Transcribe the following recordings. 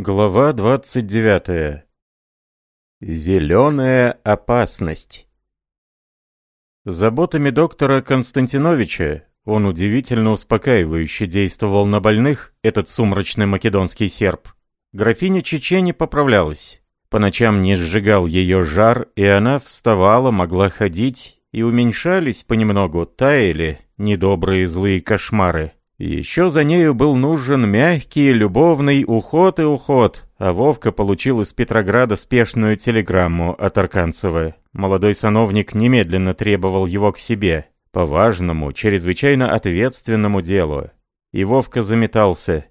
Глава 29. Зеленая опасность. Заботами доктора Константиновича он удивительно успокаивающе действовал на больных, этот сумрачный македонский серб. Графиня Чечени поправлялась. По ночам не сжигал ее жар, и она вставала, могла ходить, и уменьшались понемногу, таяли недобрые злые кошмары. Еще за нею был нужен мягкий, любовный уход и уход, а Вовка получил из Петрограда спешную телеграмму от Арканцева. Молодой сановник немедленно требовал его к себе, по важному, чрезвычайно ответственному делу. И Вовка заметался.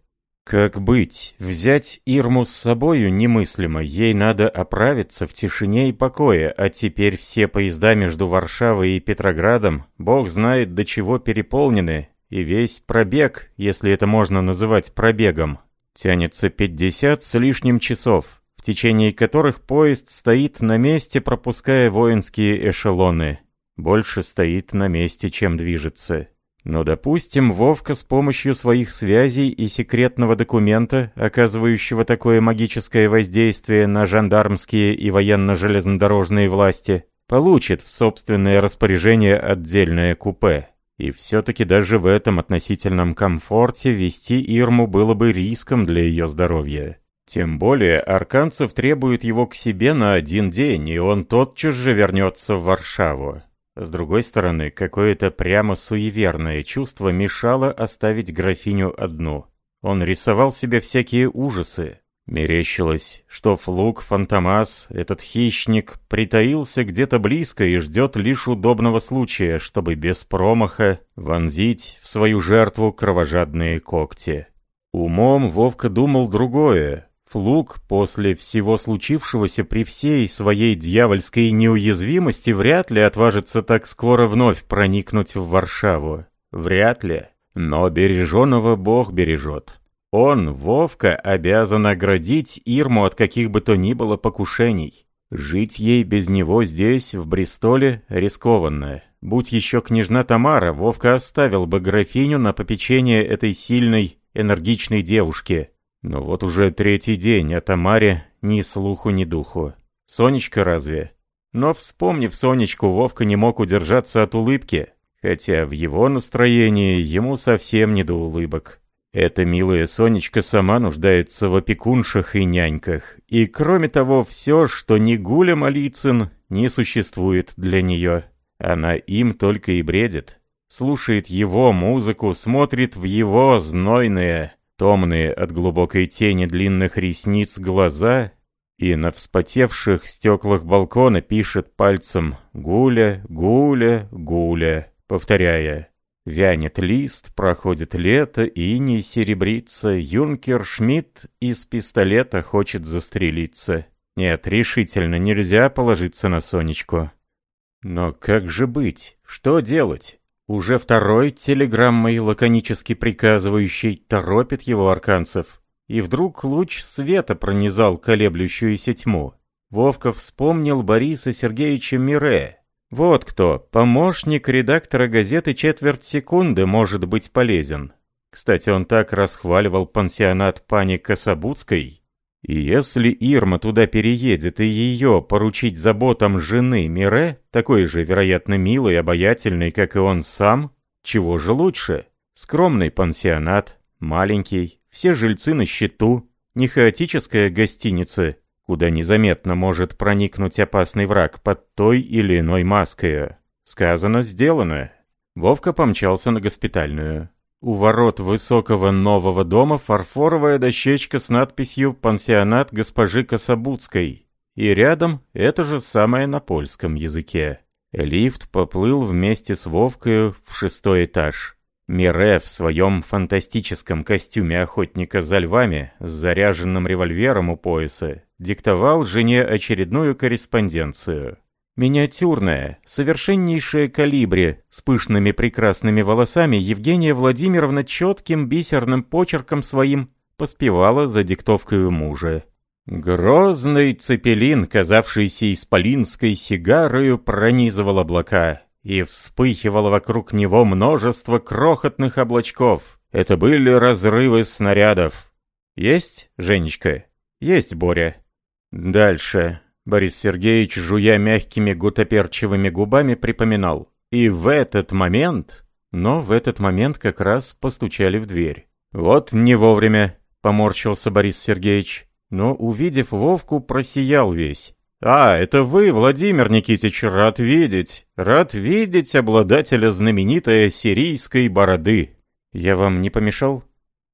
Как быть? Взять Ирму с собою немыслимо, ей надо оправиться в тишине и покое, а теперь все поезда между Варшавой и Петроградом, бог знает до чего переполнены, и весь пробег, если это можно называть пробегом, тянется 50 с лишним часов, в течение которых поезд стоит на месте, пропуская воинские эшелоны. Больше стоит на месте, чем движется. Но, допустим, Вовка с помощью своих связей и секретного документа, оказывающего такое магическое воздействие на жандармские и военно-железнодорожные власти, получит в собственное распоряжение отдельное купе. И все-таки даже в этом относительном комфорте вести Ирму было бы риском для ее здоровья. Тем более Арканцев требует его к себе на один день, и он тотчас же вернется в Варшаву. С другой стороны, какое-то прямо суеверное чувство мешало оставить графиню одну. Он рисовал себе всякие ужасы, Мерещилось, что Флук Фантомас, этот хищник, притаился где-то близко и ждет лишь удобного случая, чтобы без промаха вонзить в свою жертву кровожадные когти. Умом Вовка думал другое. Флук после всего случившегося при всей своей дьявольской неуязвимости вряд ли отважится так скоро вновь проникнуть в Варшаву. Вряд ли. Но береженого Бог бережет. Он, Вовка, обязан оградить Ирму от каких бы то ни было покушений. Жить ей без него здесь, в Бристоле, рискованно. Будь еще княжна Тамара, Вовка оставил бы графиню на попечение этой сильной, энергичной девушки. Но вот уже третий день о Тамаре ни слуху, ни духу. Сонечка разве? Но вспомнив Сонечку, Вовка не мог удержаться от улыбки, хотя в его настроении ему совсем не до улыбок. Эта милая Сонечка сама нуждается в опекуншах и няньках. И кроме того, все, что не Гуля Малицын, не существует для нее. Она им только и бредит. Слушает его музыку, смотрит в его знойные, томные от глубокой тени длинных ресниц глаза и на вспотевших стеклах балкона пишет пальцем «Гуля, Гуля, Гуля», повторяя Вянет лист, проходит лето, и не серебрится. Юнкер Шмидт из пистолета хочет застрелиться. Нет, решительно нельзя положиться на Сонечку. Но как же быть? Что делать? Уже второй телеграммой, лаконически приказывающий, торопит его арканцев. И вдруг луч света пронизал колеблющуюся тьму. Вовка вспомнил Бориса Сергеевича Мире, вот кто, помощник редактора газеты «Четверть секунды» может быть полезен. Кстати, он так расхваливал пансионат пани Кособудской. И если Ирма туда переедет и ее поручить заботам жены Мире, такой же, вероятно, милой, обаятельной, как и он сам, чего же лучше? Скромный пансионат, маленький, все жильцы на счету, не хаотическая гостиница, куда незаметно может проникнуть опасный враг под той или иной маской. Сказано, сделано. Вовка помчался на госпитальную. У ворот высокого нового дома фарфоровая дощечка с надписью «Пансионат госпожи Кособудской». И рядом это же самое на польском языке. Лифт поплыл вместе с Вовкой в шестой этаж. Мире в своем фантастическом костюме охотника за львами с заряженным револьвером у пояса диктовал жене очередную корреспонденцию. Миниатюрная, совершеннейшая калибре, с пышными прекрасными волосами Евгения Владимировна четким бисерным почерком своим поспевала за диктовкой мужа. Грозный цепелин, казавшийся исполинской сигарою, пронизывал облака и вспыхивало вокруг него множество крохотных облачков. Это были разрывы снарядов. «Есть, Женечка?» Есть, Боря. Дальше. Борис Сергеевич, жуя мягкими гутоперчивыми губами, припоминал. И в этот момент... Но в этот момент как раз постучали в дверь. «Вот не вовремя», — поморщился Борис Сергеевич. Но, увидев Вовку, просиял весь. «А, это вы, Владимир Никитич, рад видеть. Рад видеть обладателя знаменитой сирийской бороды. Я вам не помешал?»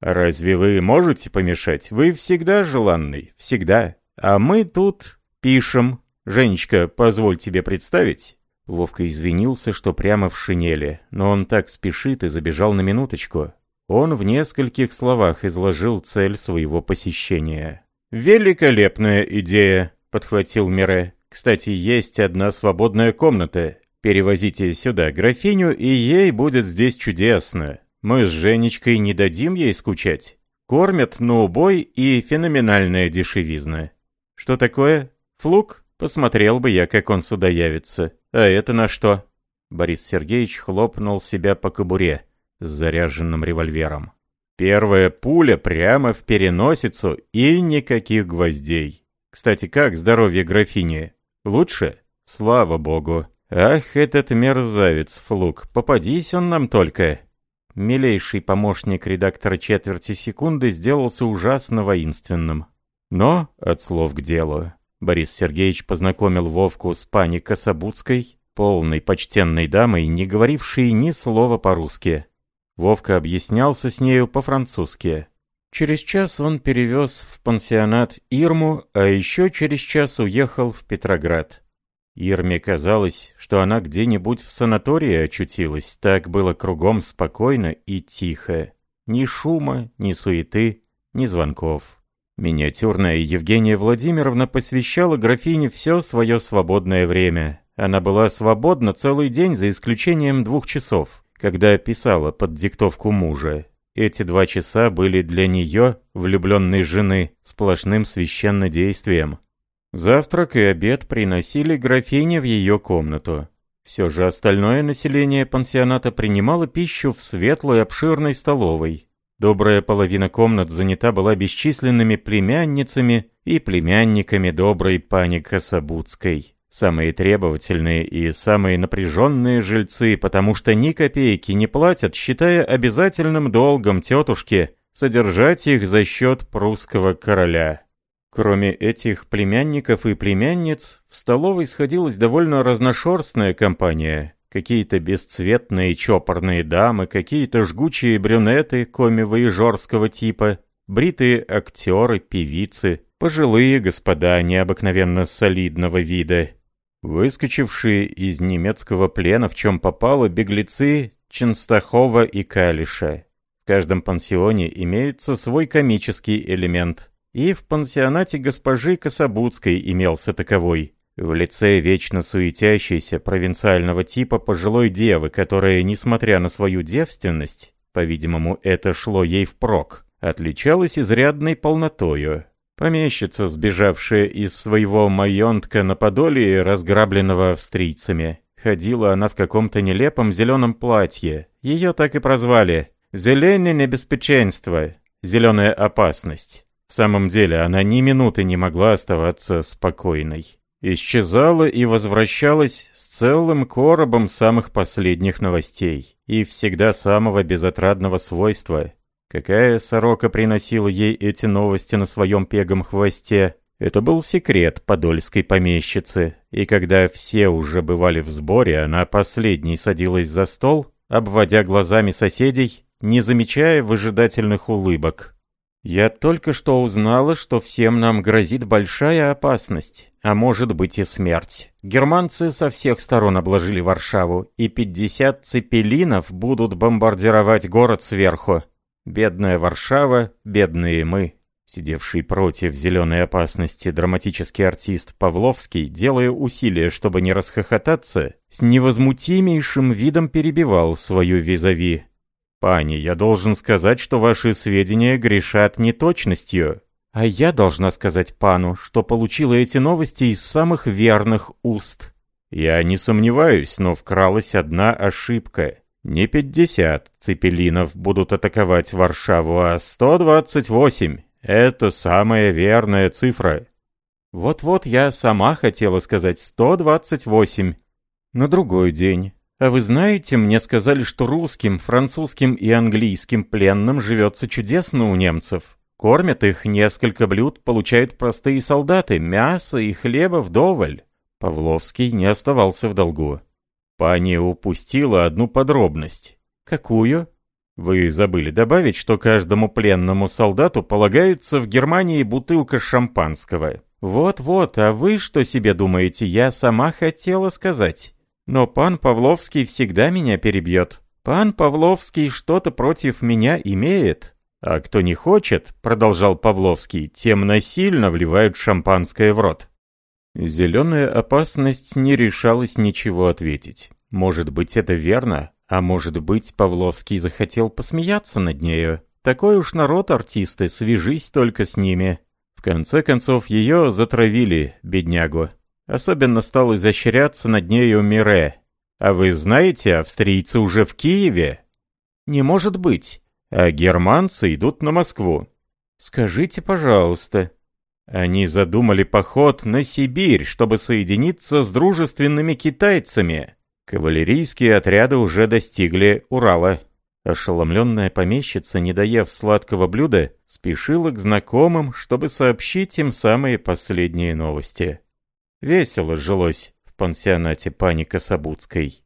«Разве вы можете помешать? Вы всегда желанный, всегда. А мы тут пишем. Женечка, позволь тебе представить». Вовка извинился, что прямо в шинели, но он так спешит и забежал на минуточку. Он в нескольких словах изложил цель своего посещения. «Великолепная идея», — подхватил Мире. «Кстати, есть одна свободная комната. Перевозите сюда графиню, и ей будет здесь чудесно. Мы с Женечкой не дадим ей скучать. Кормят на убой и феноменальная дешевизна. Что такое? Флук? Посмотрел бы я, как он сюда явится. А это на что? Борис Сергеевич хлопнул себя по кобуре с заряженным револьвером. Первая пуля прямо в переносицу и никаких гвоздей. Кстати, как здоровье графини? Лучше? Слава богу. Ах, этот мерзавец Флук, попадись он нам только. Милейший помощник редактора четверти секунды сделался ужасно воинственным. Но, от слов к делу, Борис Сергеевич познакомил Вовку с пани Кособудской, полной почтенной дамой, не говорившей ни слова по-русски. Вовка объяснялся с нею по-французски. Через час он перевез в пансионат Ирму, а еще через час уехал в Петроград. Ирме казалось, что она где-нибудь в санатории очутилась, так было кругом спокойно и тихо. Ни шума, ни суеты, ни звонков. Миниатюрная Евгения Владимировна посвящала графине все свое свободное время. Она была свободна целый день за исключением двух часов, когда писала под диктовку мужа. Эти два часа были для нее, влюбленной жены, сплошным священнодействием. Завтрак и обед приносили графине в ее комнату. Все же остальное население пансионата принимало пищу в светлой обширной столовой, Добрая половина комнат занята была бесчисленными племянницами и племянниками доброй пани Кособудской. Самые требовательные и самые напряженные жильцы, потому что ни копейки не платят, считая обязательным долгом тетушки содержать их за счет прусского короля. Кроме этих племянников и племянниц, в столовой сходилась довольно разношерстная компания, какие-то бесцветные чопорные дамы, какие-то жгучие брюнеты коми-воежорского типа, бритые актеры, певицы, пожилые господа необыкновенно солидного вида, выскочившие из немецкого плена в чем попало беглецы Ченстахова и Калиша. В каждом пансионе имеется свой комический элемент, и в пансионате госпожи Кособудской имелся таковой – в лице вечно суетящейся провинциального типа пожилой девы, которая, несмотря на свою девственность, по-видимому, это шло ей впрок, отличалась изрядной полнотою. Помещица, сбежавшая из своего майонтка на Подоле, разграбленного австрийцами. Ходила она в каком-то нелепом зеленом платье. Ее так и прозвали «Зеленое небеспеченство», «Зеленая опасность». В самом деле, она ни минуты не могла оставаться спокойной исчезала и возвращалась с целым коробом самых последних новостей и всегда самого безотрадного свойства. Какая сорока приносила ей эти новости на своем пегом хвосте, это был секрет подольской помещицы, и когда все уже бывали в сборе, она последней садилась за стол, обводя глазами соседей, не замечая выжидательных улыбок. Я только что узнала, что всем нам грозит большая опасность, а может быть и смерть. Германцы со всех сторон обложили Варшаву, и 50 цепелинов будут бомбардировать город сверху. Бедная Варшава, бедные мы. Сидевший против зеленой опасности драматический артист Павловский, делая усилия, чтобы не расхохотаться, с невозмутимейшим видом перебивал свою визави. «Пани, я должен сказать, что ваши сведения грешат неточностью». «А я должна сказать пану, что получила эти новости из самых верных уст». «Я не сомневаюсь, но вкралась одна ошибка. Не 50 цепелинов будут атаковать Варшаву, а 128. Это самая верная цифра. Вот-вот я сама хотела сказать 128. На другой день. А вы знаете, мне сказали, что русским, французским и английским пленным живется чудесно у немцев. Кормят их несколько блюд, получают простые солдаты, мясо и хлеба вдоволь. Павловский не оставался в долгу. Пани упустила одну подробность. Какую? Вы забыли добавить, что каждому пленному солдату полагается в Германии бутылка шампанского. Вот-вот, а вы что себе думаете, я сама хотела сказать. Но пан Павловский всегда меня перебьет. Пан Павловский что-то против меня имеет. А кто не хочет, продолжал Павловский, тем насильно вливают шампанское в рот. Зеленая опасность не решалась ничего ответить. Может быть, это верно, а может быть, Павловский захотел посмеяться над нею. Такой уж народ артисты, свяжись только с ними. В конце концов, ее затравили, беднягу. Особенно стал изощряться над нею Мире. А вы знаете, австрийцы уже в Киеве? Не может быть. А германцы идут на Москву. Скажите, пожалуйста. Они задумали поход на Сибирь, чтобы соединиться с дружественными китайцами. Кавалерийские отряды уже достигли Урала. Ошеломленная помещица, не доев сладкого блюда, спешила к знакомым, чтобы сообщить им самые последние новости. Весело жилось в пансионате пани Кособудской.